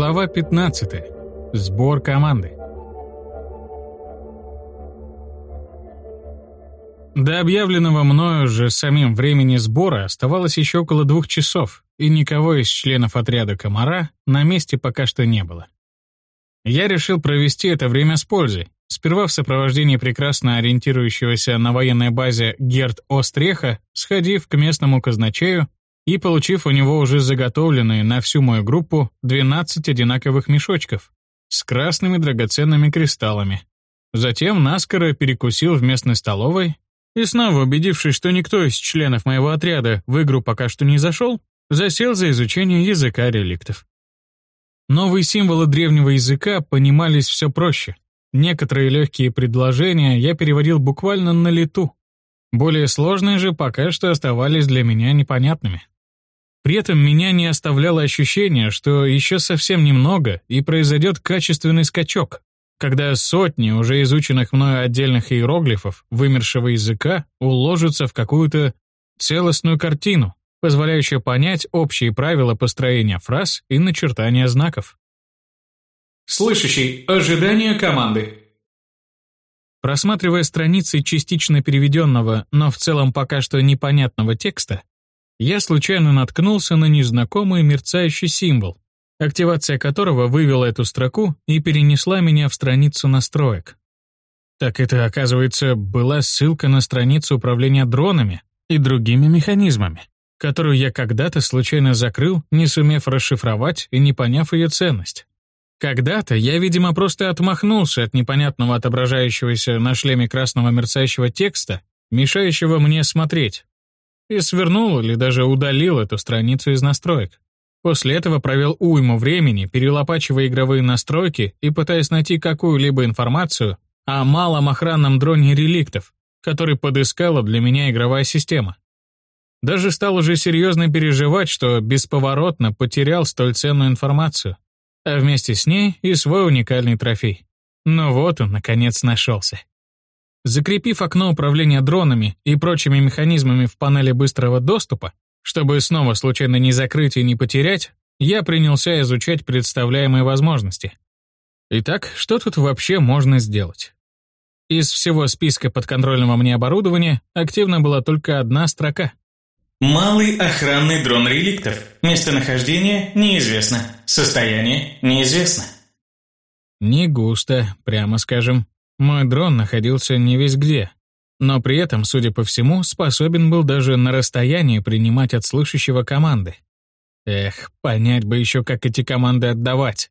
Глава 15. Сбор команды. До объявленного мною же самим времени сбора оставалось еще около двух часов, и никого из членов отряда «Комара» на месте пока что не было. Я решил провести это время с пользой, сперва в сопровождении прекрасно ориентирующегося на военной базе Герт Остреха, сходив к местному казначею и получив у него уже заготовленные на всю мою группу 12 одинаковых мешочков с красными драгоценными кристаллами. Затем наскоро перекусил в местной столовой и снова убедившись, что никто из членов моего отряда в игру пока что не зашел, засел за изучение языка реликтов. Новые символы древнего языка понимались все проще. Некоторые легкие предложения я переводил буквально на лету. Более сложные же пока что оставались для меня непонятными. При этом меня не оставляло ощущение, что еще совсем немного и произойдет качественный скачок, когда сотни уже изученных мною отдельных иероглифов вымершего языка уложатся в какую-то целостную картину, позволяющую понять общие правила построения фраз и начертания знаков. Слышащий. Ожидание команды. Просматривая страницы частично переведенного, но в целом пока что непонятного текста, я случайно наткнулся на незнакомый мерцающий символ, активация которого вывела эту строку и перенесла меня в страницу настроек. Так это, оказывается, была ссылка на страницу управления дронами и другими механизмами, которую я когда-то случайно закрыл, не сумев расшифровать и не поняв ее ценность. Когда-то я, видимо, просто отмахнулся от непонятного отображающегося на шлеме красного мерцающего текста, мешающего мне смотреть, и свернул или даже удалил эту страницу из настроек. После этого провел уйму времени, перелопачивая игровые настройки и пытаясь найти какую-либо информацию о малом охранном дроне реликтов, который подыскала для меня игровая система. Даже стал уже серьезно переживать, что бесповоротно потерял столь ценную информацию, а вместе с ней и свой уникальный трофей. Но вот он, наконец, нашелся. Закрепив окно управления дронами и прочими механизмами в панели быстрого доступа, чтобы снова случайно не закрыть и не потерять, я принялся изучать представляемые возможности. Итак, что тут вообще можно сделать? Из всего списка подконтрольного мне оборудования активна была только одна строка. Малый охранный дрон реликтов. Местонахождение неизвестно. Состояние неизвестно. Не густо, прямо скажем. Мой дрон находился не весь где, но при этом, судя по всему, способен был даже на расстоянии принимать от слышащего команды. Эх, понять бы еще, как эти команды отдавать.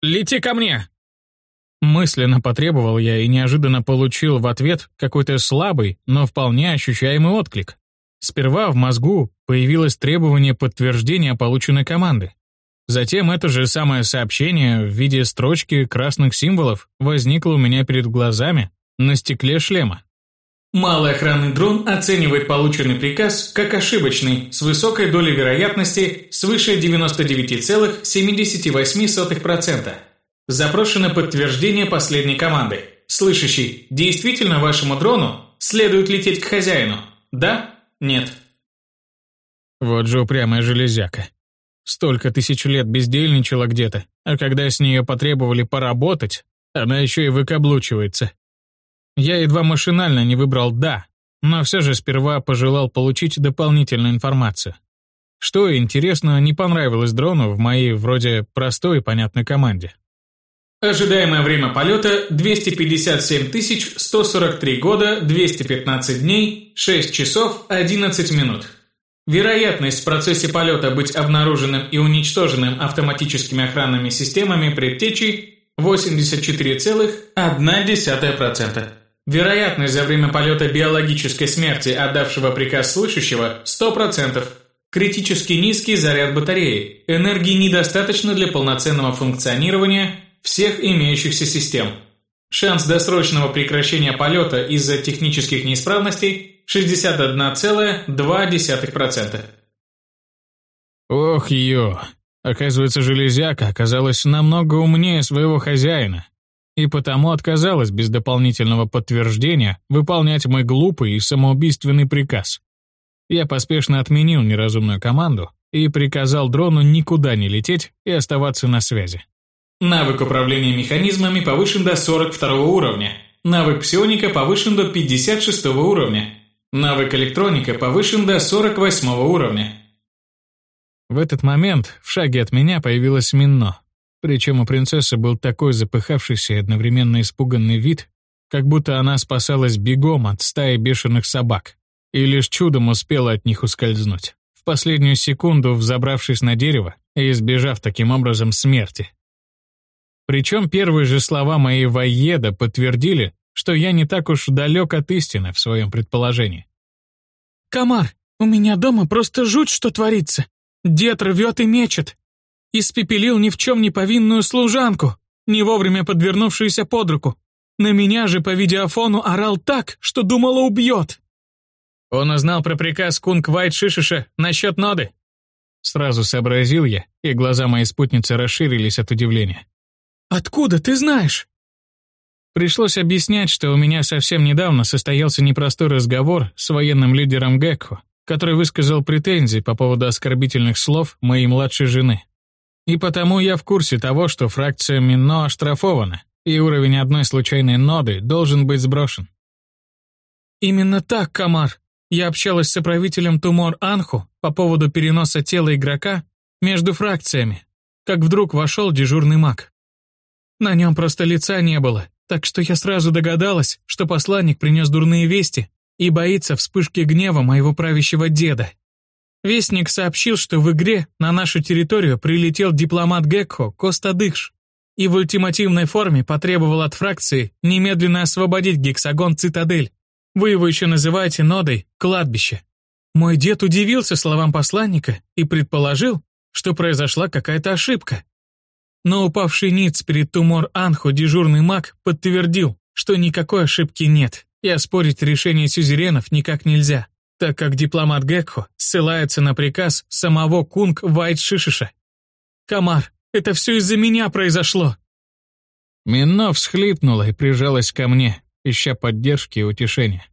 «Лети ко мне!» Мысленно потребовал я и неожиданно получил в ответ какой-то слабый, но вполне ощущаемый отклик. Сперва в мозгу появилось требование подтверждения полученной команды. Затем это же самое сообщение в виде строчки красных символов возникло у меня перед глазами на стекле шлема. Малый охранный дрон оценивает полученный приказ как ошибочный с высокой долей вероятности свыше 99,78%. Запрошено подтверждение последней команды. Слышащий, действительно вашему дрону следует лететь к хозяину? Да? Нет? Вот же упрямая железяка. Столько тысяч лет бездельничала где-то, а когда с нее потребовали поработать, она еще и выкаблучивается. Я едва машинально не выбрал «да», но все же сперва пожелал получить дополнительную информацию. Что, интересно, не понравилось дрону в моей вроде простой и понятной команде. Ожидаемое время полета 257 143 года, 215 дней, 6 часов 11 минут. Вероятность в процессе полета быть обнаруженным и уничтоженным автоматическими охранными системами предтечей 84,1%. Вероятность за время полета биологической смерти отдавшего приказ слышащего 100%. Критически низкий заряд батареи. Энергии недостаточно для полноценного функционирования всех имеющихся систем. Шанс досрочного прекращения полета из-за технических неисправностей 61,2%. Ох, ё. Оказывается, железяка оказалась намного умнее своего хозяина, и потому отказалась без дополнительного подтверждения выполнять мой глупый и самоубийственный приказ. Я поспешно отменил неразумную команду и приказал дрону никуда не лететь и оставаться на связи. Навык управления механизмами повышен до 42 уровня. Навык псионика повышен до 56 уровня. Навык электроника повышен до 48 уровня. В этот момент в шаге от меня появилась Минно. Причем у принцессы был такой запыхавшийся и одновременно испуганный вид, как будто она спасалась бегом от стаи бешеных собак и лишь чудом успела от них ускользнуть, в последнюю секунду взобравшись на дерево и избежав таким образом смерти. Причем первые же слова моей воеда подтвердили, что я не так уж далек от истины в своем предположении. «Комар, у меня дома просто жуть, что творится. Дед рвет и мечет. Испепелил ни в чем не повинную служанку, не вовремя подвернувшуюся под руку. На меня же по видеофону орал так, что думала убьет». Он узнал про приказ Кунг Вайт Шишиша насчет ноды. Сразу сообразил я, и глаза моей спутницы расширились от удивления. «Откуда ты знаешь?» Пришлось объяснять, что у меня совсем недавно состоялся непростой разговор с военным лидером Гекко, который высказал претензии по поводу оскорбительных слов моей младшей жены. И потому я в курсе того, что фракция Мино оштрафована, и уровень одной случайной ноды должен быть сброшен. «Именно так, Камар. Я общалась с управителем Тумор Анху по поводу переноса тела игрока между фракциями, как вдруг вошел дежурный маг. На нем просто лица не было, так что я сразу догадалась, что посланник принес дурные вести и боится вспышки гнева моего правящего деда. Вестник сообщил, что в игре на нашу территорию прилетел дипломат Гекхо Коста Дыш и в ультимативной форме потребовал от фракции немедленно освободить гексагон Цитадель. Вы его еще называете нодой «кладбище». Мой дед удивился словам посланника и предположил, что произошла какая-то ошибка, но упавший ниц перед Тумор Анху дежурный маг подтвердил, что никакой ошибки нет, и оспорить решение сюзеренов никак нельзя, так как дипломат Гекхо ссылается на приказ самого Кунг Вайт Шишиша. «Камар, это все из-за меня произошло!» Минно всхлипнула и прижалась ко мне, ища поддержки и утешения.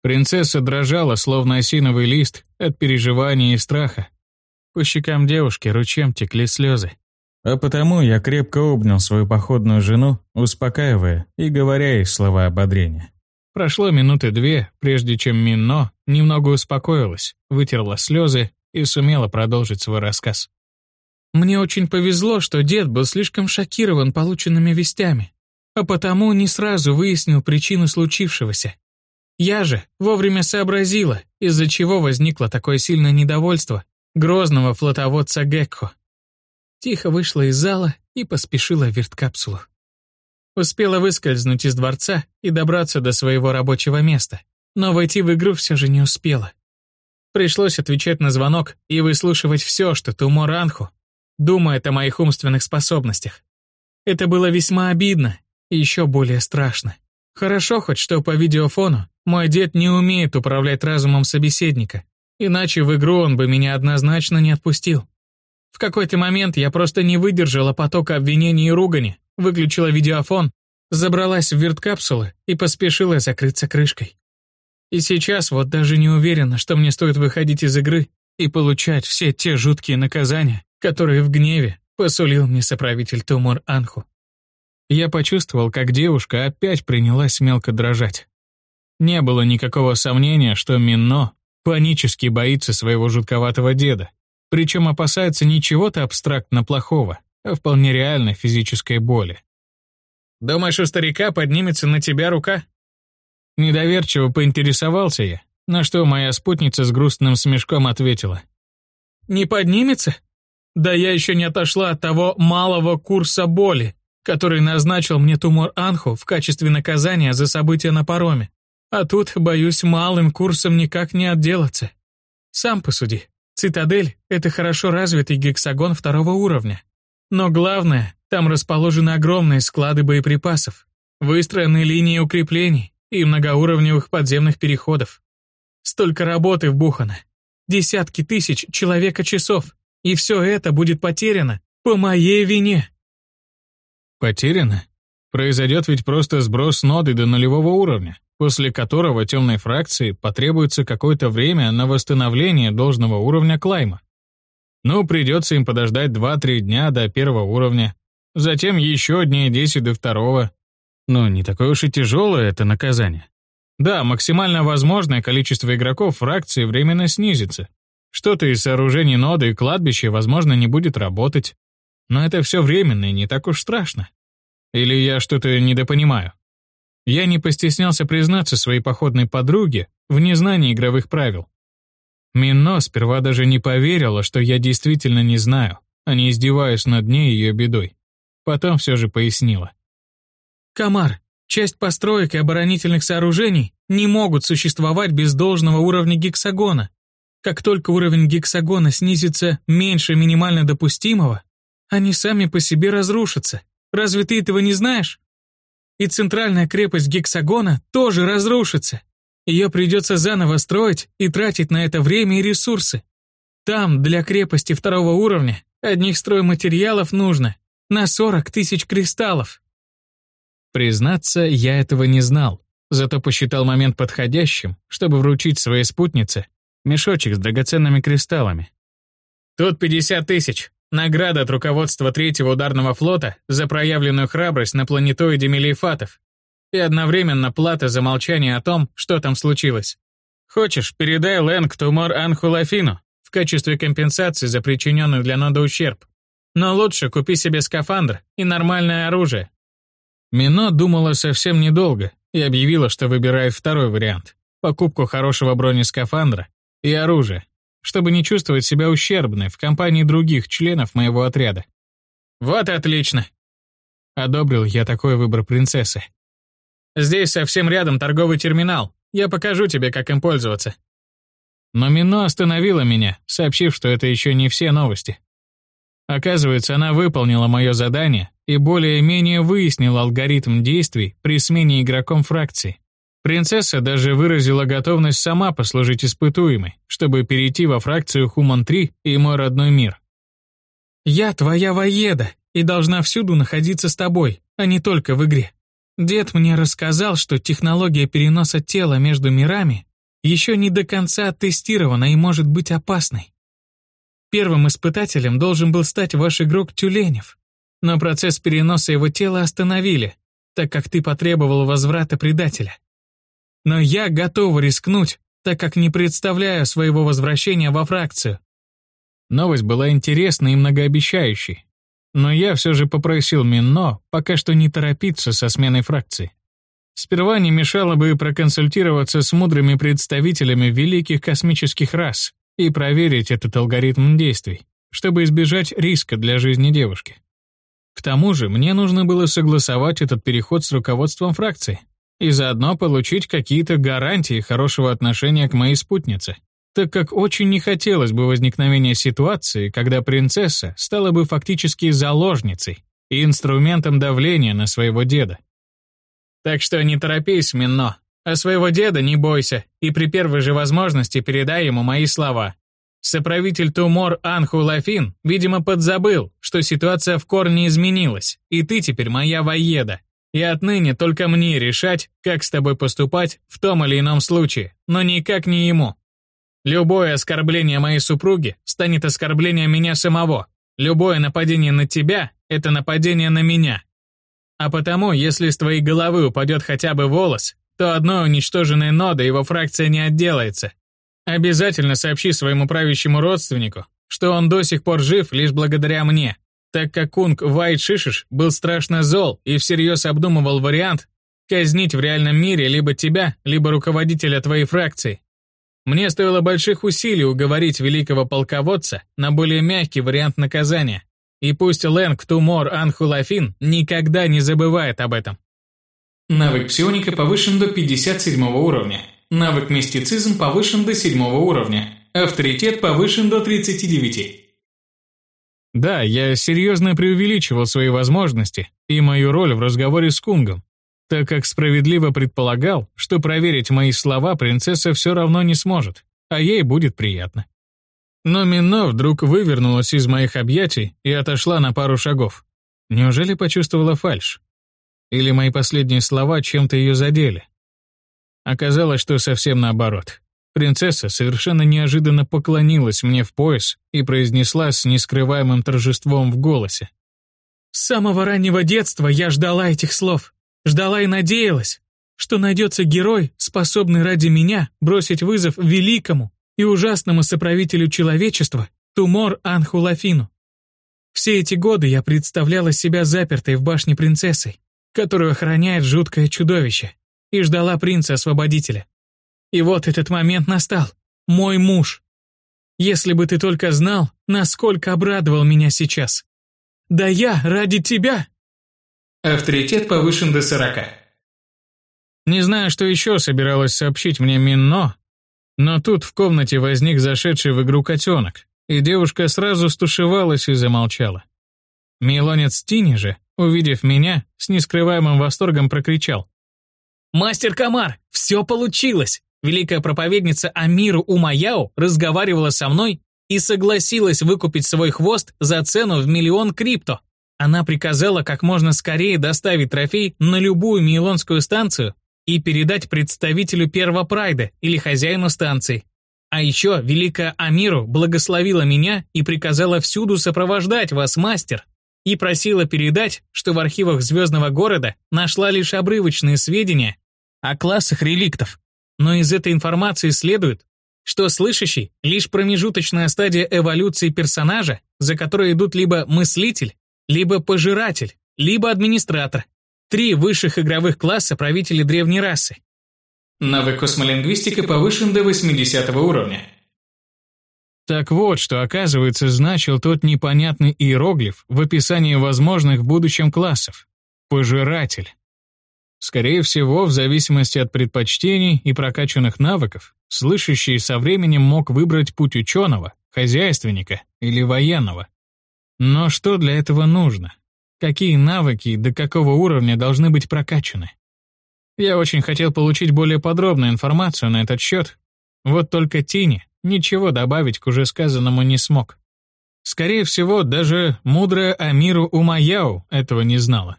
Принцесса дрожала, словно осиновый лист, от переживания и страха. По щекам девушки ручьем текли слезы. А потому я крепко обнял свою походную жену, успокаивая и говоря ей слова ободрения. Прошло минуты две, прежде чем Минно немного успокоилась, вытерла слезы и сумела продолжить свой рассказ. «Мне очень повезло, что дед был слишком шокирован полученными вестями, а потому не сразу выяснил причину случившегося. Я же вовремя сообразила, из-за чего возникло такое сильное недовольство грозного флотоводца Гекко. Тихо вышла из зала и поспешила в верткапсулу. Успела выскользнуть из дворца и добраться до своего рабочего места, но войти в игру все же не успела. Пришлось отвечать на звонок и выслушивать все, что Тумо Ранху думает о моих умственных способностях. Это было весьма обидно и еще более страшно. Хорошо хоть, что по видеофону мой дед не умеет управлять разумом собеседника, иначе в игру он бы меня однозначно не отпустил. В какой-то момент я просто не выдержала потока обвинений и ругани, выключила видеофон, забралась в верткапсулы и поспешила закрыться крышкой. И сейчас вот даже не уверена, что мне стоит выходить из игры и получать все те жуткие наказания, которые в гневе посулил мне соправитель Тумор Анху. Я почувствовал, как девушка опять принялась мелко дрожать. Не было никакого сомнения, что Минно панически боится своего жутковатого деда, причем опасается не чего-то абстрактно плохого, а вполне реальной физической боли. «Думаешь, у старика поднимется на тебя рука?» Недоверчиво поинтересовался я, на что моя спутница с грустным смешком ответила. «Не поднимется? Да я еще не отошла от того малого курса боли, который назначил мне Тумор Анху в качестве наказания за события на пароме. А тут, боюсь, малым курсом никак не отделаться. Сам посуди. Цитадель — это хорошо развитый гексагон второго уровня. Но главное, там расположены огромные склады боеприпасов, выстроены линии укреплений и многоуровневых подземных переходов. Столько работы вбухано. Десятки тысяч человека-часов. И все это будет потеряно по моей вине. Потеряно? Произойдет ведь просто сброс ноды до нулевого уровня после которого темной фракции потребуется какое-то время на восстановление должного уровня клайма. Ну, придется им подождать 2-3 дня до первого уровня. Затем еще дней 10 до второго. Ну, не такое уж и тяжелое это наказание. Да, максимально возможное количество игроков фракции временно снизится. Что-то из сооружений ноды и кладбища, возможно, не будет работать. Но это все временно и не так уж страшно. Или я что-то недопонимаю? Я не постеснялся признаться своей походной подруге в незнании игровых правил. Мино сперва даже не поверила, что я действительно не знаю, а не издеваюсь над ней ее бедой. Потом все же пояснила. «Комар, часть построек и оборонительных сооружений не могут существовать без должного уровня гексагона. Как только уровень гексагона снизится меньше минимально допустимого, они сами по себе разрушатся. Разве ты этого не знаешь? И центральная крепость гексагона тоже разрушится. Ее придется заново строить и тратить на это время и ресурсы. Там для крепости второго уровня одних стройматериалов нужно на 40 тысяч кристаллов. Признаться, я этого не знал, зато посчитал момент подходящим, чтобы вручить своей спутнице мешочек с драгоценными кристаллами. «Тут 50 тысяч. Награда от руководства Третьего ударного флота за проявленную храбрость на планетоиде Мелиефатов. И одновременно плата за молчание о том, что там случилось. Хочешь, передай Лэнг Тумор Анхулафину в качестве компенсации за причиненный для Нода ущерб. Но лучше купи себе скафандр и нормальное оружие». Мино думала совсем недолго и объявила, что выбирает второй вариант — покупку хорошего бронескафандра и оружия, чтобы не чувствовать себя ущербной в компании других членов моего отряда. «Вот и отлично!» Одобрил я такой выбор принцессы. «Здесь совсем рядом торговый терминал. Я покажу тебе, как им пользоваться». Но Мино остановила меня, сообщив, что это еще не все новости. Оказывается, она выполнила мое задание и более-менее выяснила алгоритм действий при смене игроком фракции. Принцесса даже выразила готовность сама послужить испытуемой, чтобы перейти во фракцию Хуман-3 и мой родной мир. «Я твоя воеда и должна всюду находиться с тобой, а не только в игре. Дед мне рассказал, что технология переноса тела между мирами еще не до конца оттестирована и может быть опасной. Первым испытателем должен был стать ваш игрок Тюленев, но процесс переноса его тела остановили, так как ты потребовал возврата предателя. Но я готова рискнуть, так как не представляю своего возвращения во фракцию. Новость была интересной и многообещающей. Но я все же попросил Минно пока что не торопиться со сменой фракции. Сперва не мешало бы проконсультироваться с мудрыми представителями великих космических рас и проверить этот алгоритм действий, чтобы избежать риска для жизни девушки. К тому же мне нужно было согласовать этот переход с руководством фракции, и заодно получить какие-то гарантии хорошего отношения к моей спутнице, так как очень не хотелось бы возникновения ситуации, когда принцесса стала бы фактически заложницей и инструментом давления на своего деда. Так что не торопись, Минно, а своего деда не бойся и при первой же возможности передай ему мои слова. Соправитель Тумор Анху Лафин, видимо, подзабыл, что ситуация в корне изменилась, и ты теперь моя воеда, и отныне только мне решать, как с тобой поступать в том или ином случае, но никак не ему. Любое оскорбление моей супруги станет оскорблением меня самого. Любое нападение на тебя — это нападение на меня. А потому, если с твоей головы упадет хотя бы волос, то одной уничтоженной нодой его фракция не отделается. Обязательно сообщи своему правящему родственнику, что он до сих пор жив лишь благодаря мне так как Кунг Вайт Шишиш был страшно зол и всерьез обдумывал вариант казнить в реальном мире либо тебя, либо руководителя твоей фракции. Мне стоило больших усилий уговорить великого полководца на более мягкий вариант наказания. И пусть Лэнг Тумор Анхулафин никогда не забывает об этом. Навык псионика повышен до 57 уровня. Навык мистицизм повышен до 7 уровня. Авторитет повышен до 39. Да, я серьезно преувеличивал свои возможности и мою роль в разговоре с Кунгом, так как справедливо предполагал, что проверить мои слова принцесса все равно не сможет, а ей будет приятно. Но Мино вдруг вывернулась из моих объятий и отошла на пару шагов. Неужели почувствовала фальшь? Или мои последние слова чем-то ее задели? Оказалось, что совсем наоборот. Принцесса совершенно неожиданно поклонилась мне в пояс и произнесла с нескрываемым торжеством в голосе. «С самого раннего детства я ждала этих слов. Ждала и надеялась, что найдется герой, способный ради меня бросить вызов великому и ужасному соправителю человечества Тумор Анхулафину. Все эти годы я представляла себя запертой в башне принцессой, которую охраняет жуткое чудовище, и ждала принца-освободителя. И вот этот момент настал. Мой муж. Если бы ты только знал, насколько обрадовал меня сейчас. Да я ради тебя. Авторитет повышен до сорока. Не знаю, что еще собиралась сообщить мне Минно, но тут в комнате возник зашедший в игру котенок, и девушка сразу стушевалась и замолчала. Милонец Тини же, увидев меня, с нескрываемым восторгом прокричал. «Мастер Камар, все получилось! Великая проповедница Амиру Умаяу разговаривала со мной и согласилась выкупить свой хвост за цену в миллион крипто. Она приказала как можно скорее доставить трофей на любую мейлонскую станцию и передать представителю первого прайда или хозяину станции. А еще Великая Амиру благословила меня и приказала всюду сопровождать вас, мастер, и просила передать, что в архивах Звездного города нашла лишь обрывочные сведения о классах реликтов, но из этой информации следует, что слышащий — лишь промежуточная стадия эволюции персонажа, за которой идут либо мыслитель, либо пожиратель, либо администратор. Три высших игровых класса правителей древней расы. Навык космолингвистика повышен до 80 уровня. Так вот, что, оказывается, значил тот непонятный иероглиф в описании возможных в будущем классов. Пожиратель. Скорее всего, в зависимости от предпочтений и прокачанных навыков, слышащий со временем мог выбрать путь ученого, хозяйственника или военного. Но что для этого нужно? Какие навыки до какого уровня должны быть прокачаны? Я очень хотел получить более подробную информацию на этот счет, вот только Тини ничего добавить к уже сказанному не смог. Скорее всего, даже мудрая Амиру Умаяу этого не знала.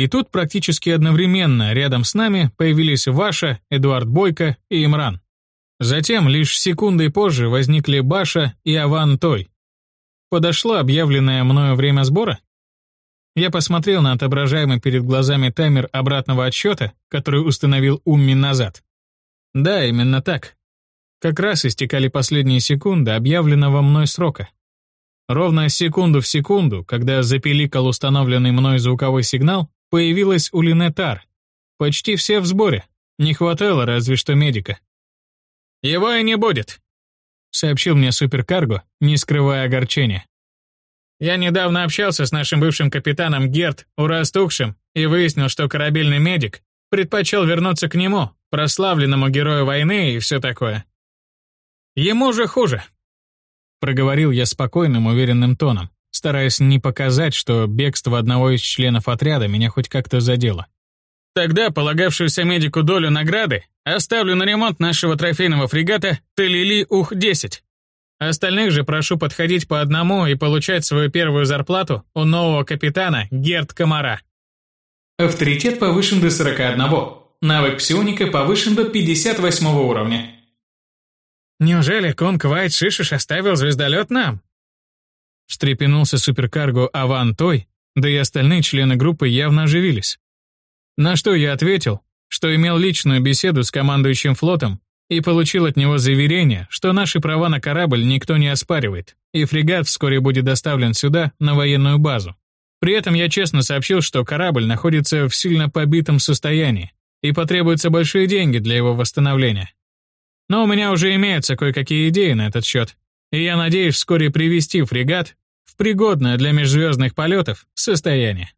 И тут практически одновременно рядом с нами появились Ваша, Эдуард Бойко и Имран. Затем, лишь секундой позже, возникли Баша и Аван Той. Подошло объявленное мною время сбора? Я посмотрел на отображаемый перед глазами таймер обратного отсчета, который установил Умми назад. Да, именно так. Как раз истекали последние секунды объявленного мной срока. Ровно секунду в секунду, когда запеликал установленный мной звуковой сигнал, Появилась у Линетар. Почти все в сборе. Не хватало разве что медика. «Его и не будет», — сообщил мне суперкарго, не скрывая огорчения. «Я недавно общался с нашим бывшим капитаном Герт Урастухшим и выяснил, что корабельный медик предпочел вернуться к нему, прославленному герою войны и все такое. Ему же хуже», — проговорил я спокойным, уверенным тоном стараясь не показать, что бегство одного из членов отряда меня хоть как-то задело. «Тогда полагавшуюся медику долю награды оставлю на ремонт нашего трофейного фрегата Телили Ух-10. Остальных же прошу подходить по одному и получать свою первую зарплату у нового капитана Герт Комара». Авторитет повышен до 41. Навык псионика повышен до 58 уровня. «Неужели Конг Вайт Шишиш оставил звездолет нам?» Встрепенулся суперкарго Аван Той, да и остальные члены группы явно оживились. На что я ответил, что имел личную беседу с командующим флотом и получил от него заверение, что наши права на корабль никто не оспаривает, и фрегат вскоре будет доставлен сюда, на военную базу. При этом я честно сообщил, что корабль находится в сильно побитом состоянии, и потребуются большие деньги для его восстановления. Но у меня уже имеются кое-какие идеи на этот счет, и я надеюсь вскоре привести фрегат пригодное для межзвездных полетов состояние.